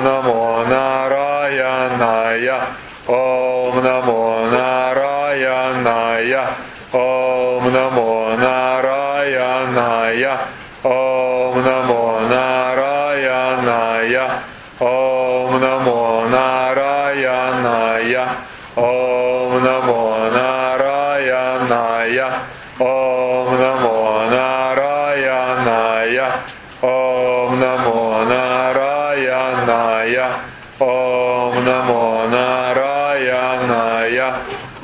Ом намо нараяная. Ом намо нараяная. Ом намо нараяная. Ом намо нараяная. Ом намо нараяная. Ом намо нараяная. Ом намо нараяная. Ом намо нараяная. Нараяная, Ом Намо Нараяная,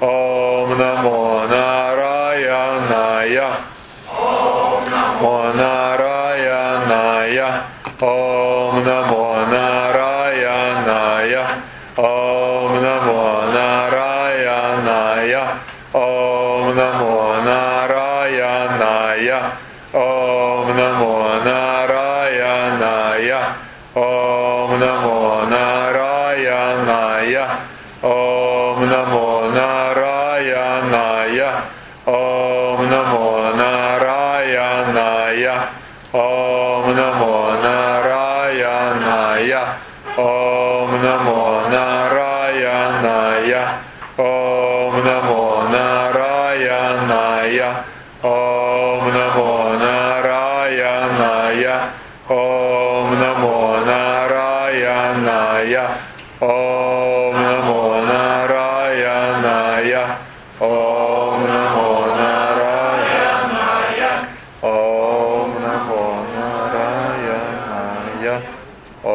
Ом Намо Нараяная, Ом Намо Нараяная, Ом Намо Нараяная, Ом Намо Нараяная, Ом Намо Namo Narayanaya. Om Namo Narayanaya. Om Namo Narayanaya. Om Namo Narayanaya. Om Namo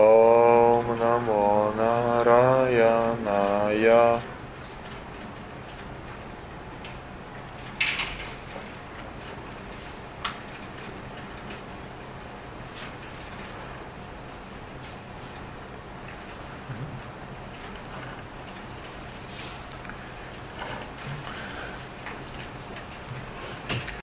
Om Namo Narayanaya.